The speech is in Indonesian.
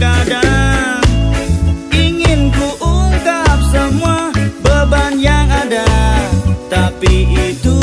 terkadang Ingin ku ungkap semua beban yang ada. Tapi itu